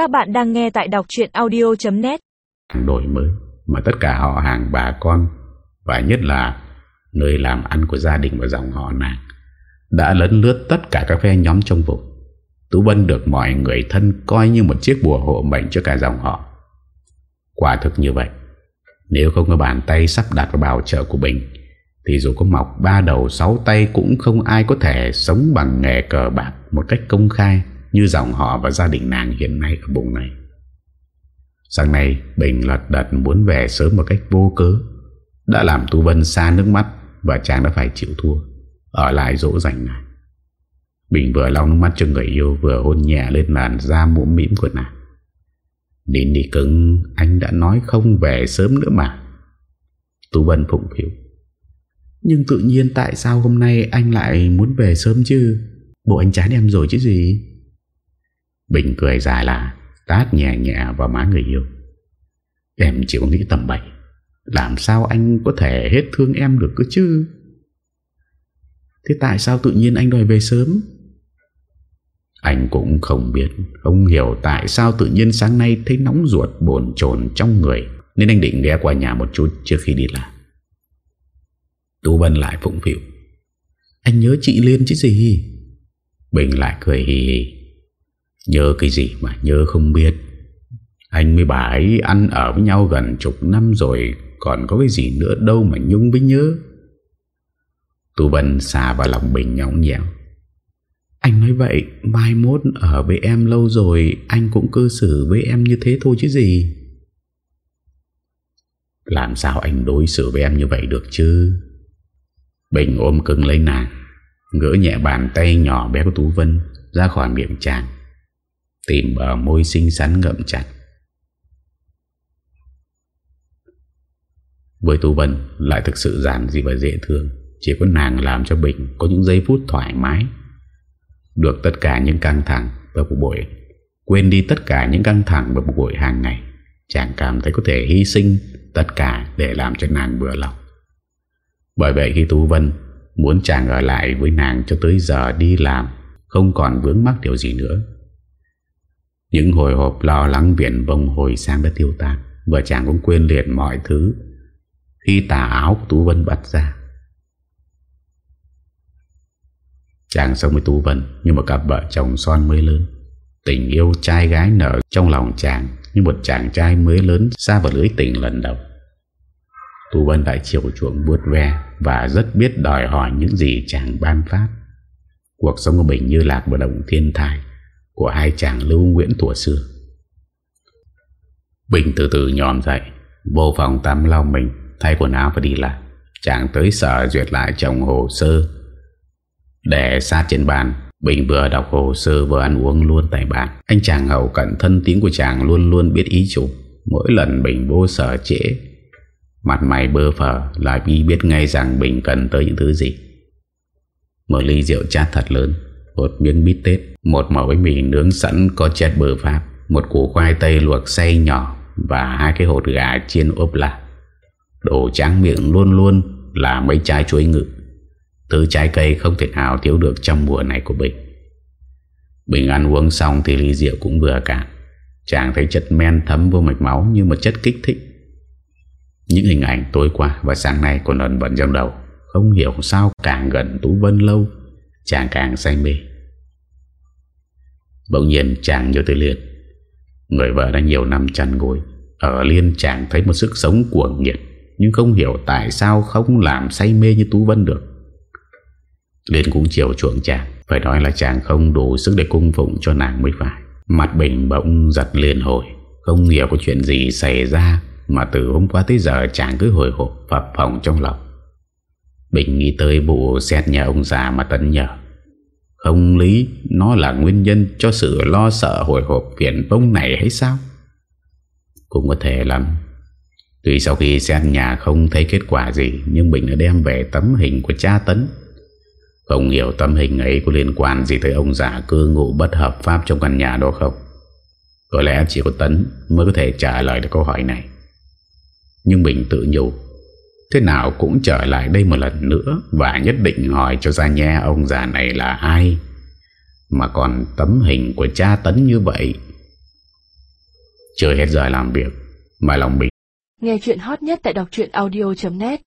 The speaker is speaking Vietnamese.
Các bạn đang nghe tại đọc chuyện audio.net Đổi mới, Mà tất cả họ hàng bà con, Và nhất là Nơi làm ăn của gia đình và dòng họ nàng, Đã lấn lướt tất cả các phe nhóm trong vùng, Tú Vân được mọi người thân Coi như một chiếc bùa hộ mệnh cho cả dòng họ. Quả thực như vậy, Nếu không có bàn tay sắp đặt vào bảo trợ của Bình Thì dù có mọc ba đầu sáu tay Cũng không ai có thể sống bằng nghề cờ bạc Một cách công khai. Như dòng họ và gia đình nàng hiện nay ở vùng này. Sáng nay, Bình lật đật muốn về sớm một cách vô cớ. Đã làm Tu Vân xa nước mắt Và chàng đã phải chịu thua. Ở lại dỗ dành này Bình vừa lau nước mắt cho người yêu, Vừa hôn nhẹ lên làn da mũm mĩm của nàng. Đến đi cưng Anh đã nói không về sớm nữa mà. Tu Vân phụng phiểu. Nhưng tự nhiên tại sao hôm nay Anh lại muốn về sớm chứ? Bộ anh chán em rồi chứ gì? Bình cười dài là Tát nhẹ nhẹ vào má người yêu. Em chỉ có nghĩ tầm bậy, Làm sao anh có thể hết thương em được cơ chứ? Thế tại sao tự nhiên anh đòi về sớm? Anh cũng không biết, Không hiểu tại sao tự nhiên sáng nay Thấy nóng ruột, bồn chồn trong người, Nên anh định ghé qua nhà một chút Trước khi đi làm. Tú Vân lại phụng phịu. Anh nhớ chị Liên chứ gì? Bình lại cười hì hì. Nhớ cái gì mà nhớ không biết. Anh với bà ấy ăn ở với nhau gần chục năm rồi, Còn có cái gì nữa đâu mà Nhung với nhớ. Tu Vân xà vào lòng Bình nhõng nhẽo. Anh nói vậy, Mai mốt ở với em lâu rồi, Anh cũng cư xử với em như thế thôi chứ gì. Làm sao anh đối xử với em như vậy được chứ? Bình ôm cưng lấy nàng, Ngỡ nhẹ bàn tay nhỏ bé của Tú Vân Ra khỏi miệng chàng. Tìm bờ môi xinh xắn ngậm chặt. Với Tú Vân, lại thực sự giản dị và dễ thương. Chỉ có nàng làm cho Bình Có những giây phút thoải mái. Được tất cả những căng thẳng Và cuộc bội Quên đi tất cả những căng thẳng và bực bội hàng ngày, Chàng cảm thấy có thể hy sinh Tất cả để làm cho nàng vừa lòng. Bởi vậy khi Tú Vân Muốn chàng ở lại với nàng cho tới giờ đi làm, Không còn vướng mắc điều gì nữa những hồi hộp lo lắng viện bông hồi sang đã tiêu tan Và chàng cũng quên liệt mọi thứ. Khi tà áo Tú Vân bắt ra, Chàng sống với Tú Vân Như một cặp vợ chồng son mới lớn. Tình yêu trai gái nở trong lòng chàng Như một chàng trai mới lớn Xa vào lưới tình lần đầu. Tú Vân lại chiều chuộng vuốt ve Và rất biết đòi hỏi những gì chàng ban phát. Cuộc sống của mình như lạc vào động thiên thai của hai chàng lưu Nguyễn tuổi xưa. Bình từ từ nhòm dậy, vô phòng tắm lau mình, thay quần áo và đi lại. Chàng tới sở duyệt lại chồng hồ sơ. Để sát trên bàn, Bình vừa đọc hồ sơ vừa ăn uống luôn tại bàn. Anh chàng hầu cận thân tiếng của chàng luôn luôn biết ý chủ. Mỗi lần Bình vô sở trễ, mặt mày bơ phở là vì biết ngay rằng Bình cần tới những thứ gì. Một ly rượu chát thật lớn một miếng bít tết, một mẩu bánh mì nướng sẵn có chét bờ pháp, một củ khoai tây luộc xay nhỏ và hai cái hột gà chiên ốp lạc. Đồ tráng miệng luôn luôn là mấy trái chuối ngự. Thứ trái cây không thể nào thiếu được trong mùa này của Bình. Bình ăn uống xong thì ly rượu cũng vừa cạn. Chàng thấy chất men thấm vô mạch máu như một chất kích thích. Những hình ảnh tối qua và sáng nay còn ẩn bẩn trong đầu. Không hiểu sao càng gần Tú Vân lâu Chàng càng say mê. Bỗng nhiên chàng nhớ tới Liên. Người vợ đã nhiều năm chăn gối. Ở Liên chàng thấy một sức sống cuồng nhiệt Nhưng không hiểu tại sao không làm say mê như Tú Vân được. Liên cũng chiều chuộng chàng, Phải nói là chàng không đủ sức để cung phụng cho nàng mới phải. Mặt bình bỗng giật liền hồi, Không hiểu có chuyện gì xảy ra Mà từ hôm qua tới giờ chàng cứ hồi hộp, phập phòng trong lòng. Bình nghĩ tới vụ xét nhà ông già mà tấn nhờ. Không lý, Nó là nguyên nhân cho sự lo sợ hồi hộp phiền bông này hay sao? Cũng có thể lắm. Tuy sau khi xem nhà không thấy kết quả gì, Nhưng Bình đã đem về tấm hình của cha Tấn. Không hiểu tấm hình ấy có liên quan gì tới ông già cư ngụ bất hợp pháp trong căn nhà đó không? Có lẽ chỉ có Tấn mới có thể trả lời được câu hỏi này. Nhưng Bình tự nhủ Thế nào cũng trở lại đây một lần nữa Và nhất định hỏi cho ra nhé Ông già này là ai, Mà còn tấm hình của cha Tấn như vậy. Chưa hết giờ làm việc, Mà lòng bình Nghe chuyện hot nhất tại đọc audio.net